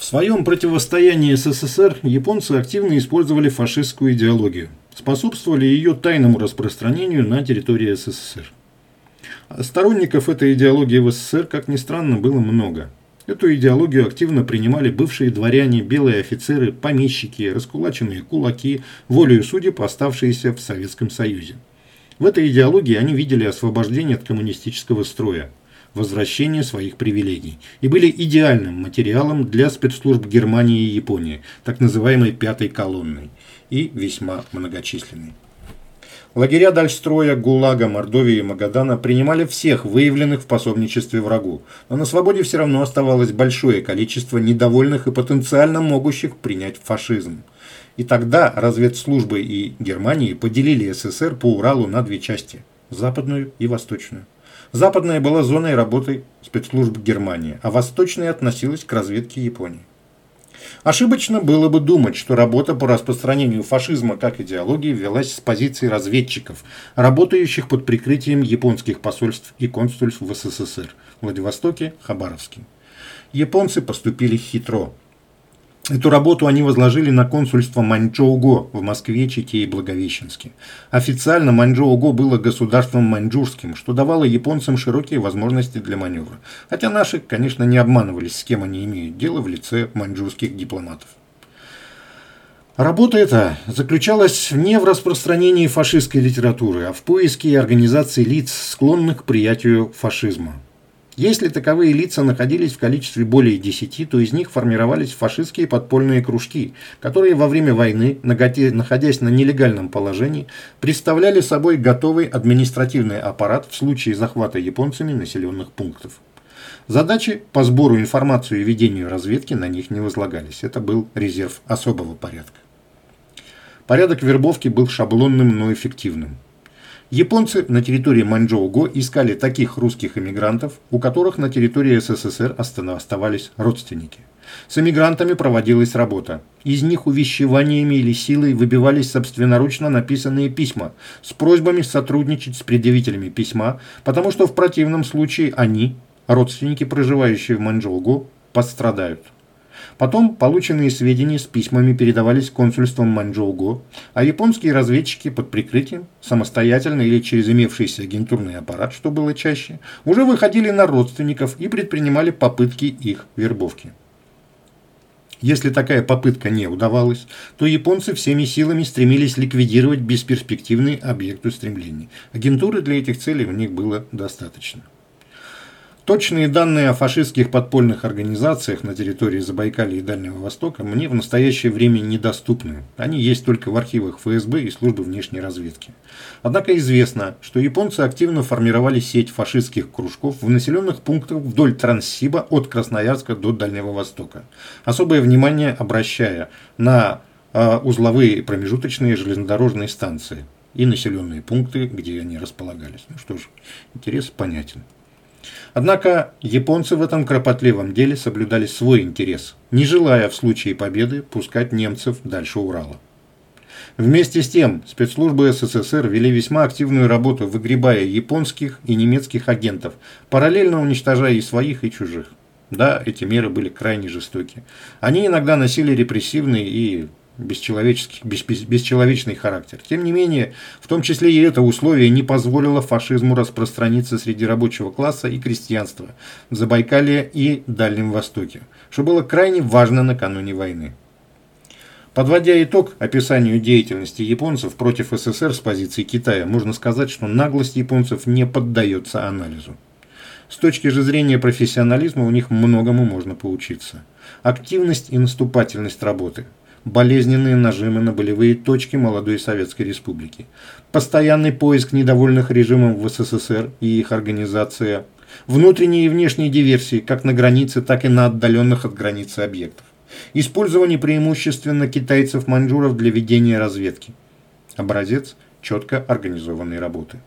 В своем противостоянии СССР японцы активно использовали фашистскую идеологию, способствовали ее тайному распространению на территории СССР. Сторонников этой идеологии в СССР, как ни странно, было много. Эту идеологию активно принимали бывшие дворяне, белые офицеры, помещики, раскулаченные кулаки, волею судеб оставшиеся в Советском Союзе. В этой идеологии они видели освобождение от коммунистического строя, возвращение своих привилегий и были идеальным материалом для спецслужб Германии и Японии, так называемой «пятой колонной», и весьма многочисленной. Лагеря Дальстроя, ГУЛАГа, Мордовии и Магадана принимали всех выявленных в пособничестве врагу, но на свободе все равно оставалось большое количество недовольных и потенциально могущих принять фашизм. И тогда разведслужбы и Германии поделили СССР по Уралу на две части – западную и восточную. Западная была зоной работы спецслужб Германии, а восточная относилась к разведке Японии. Ошибочно было бы думать, что работа по распространению фашизма как идеологии велась с позиции разведчиков, работающих под прикрытием японских посольств и консульств в СССР, Владивостоке, Хабаровске. Японцы поступили хитро. Эту работу они возложили на консульство Маньчжоуго в Москве, Чите и Благовещенске. Официально Маньчжоуго было государством маньчжурским, что давало японцам широкие возможности для маневра. Хотя наши, конечно, не обманывались, с кем они имеют дело в лице маньчжурских дипломатов. Работа эта заключалась не в распространении фашистской литературы, а в поиске и организации лиц, склонных к приятию фашизма. Если таковые лица находились в количестве более 10, то из них формировались фашистские подпольные кружки, которые во время войны, находясь на нелегальном положении, представляли собой готовый административный аппарат в случае захвата японцами населенных пунктов. Задачи по сбору информации и ведению разведки на них не возлагались. Это был резерв особого порядка. Порядок вербовки был шаблонным, но эффективным. Японцы на территории Маньчжоу-Го искали таких русских эмигрантов, у которых на территории СССР оставались родственники. С эмигрантами проводилась работа. Из них увещеваниями или силой выбивались собственноручно написанные письма с просьбами сотрудничать с предъявителями письма, потому что в противном случае они, родственники, проживающие в Маньчжоу-Го, пострадают. Потом полученные сведения с письмами передавались консульствам Маньчжоу-Го, а японские разведчики под прикрытием, самостоятельно или через имевшийся агентурный аппарат, что было чаще, уже выходили на родственников и предпринимали попытки их вербовки. Если такая попытка не удавалась, то японцы всеми силами стремились ликвидировать бесперспективные объекты стремлений. Агентуры для этих целей у них было достаточно. Точные данные о фашистских подпольных организациях на территории Забайкалья и Дальнего Востока мне в настоящее время недоступны. Они есть только в архивах ФСБ и службы внешней разведки. Однако известно, что японцы активно формировали сеть фашистских кружков в населенных пунктах вдоль Транссиба от Красноярска до Дальнего Востока. Особое внимание обращая на э, узловые промежуточные железнодорожные станции и населенные пункты, где они располагались. Ну что ж, интерес понятен. Однако японцы в этом кропотливом деле соблюдали свой интерес, не желая в случае победы пускать немцев дальше Урала. Вместе с тем, спецслужбы СССР вели весьма активную работу, выгребая японских и немецких агентов, параллельно уничтожая и своих, и чужих. Да, эти меры были крайне жестоки. Они иногда носили репрессивный и бесчеловеческий, бес, бес, бесчеловечный характер. Тем не менее, в том числе и это условие не позволило фашизму распространиться среди рабочего класса и крестьянства в Забайкалье и Дальнем Востоке, что было крайне важно накануне войны. Подводя итог описанию деятельности японцев против СССР с позиции Китая, можно сказать, что наглость японцев не поддается анализу. С точки же зрения профессионализма у них многому можно поучиться. Активность и наступательность работы – болезненные нажимы на болевые точки молодой Советской Республики, постоянный поиск недовольных режимом в СССР и их организация, внутренние и внешние диверсии как на границе, так и на отдаленных от границы объектов, использование преимущественно китайцев-маньчжуров для ведения разведки. Образец четко организованной работы.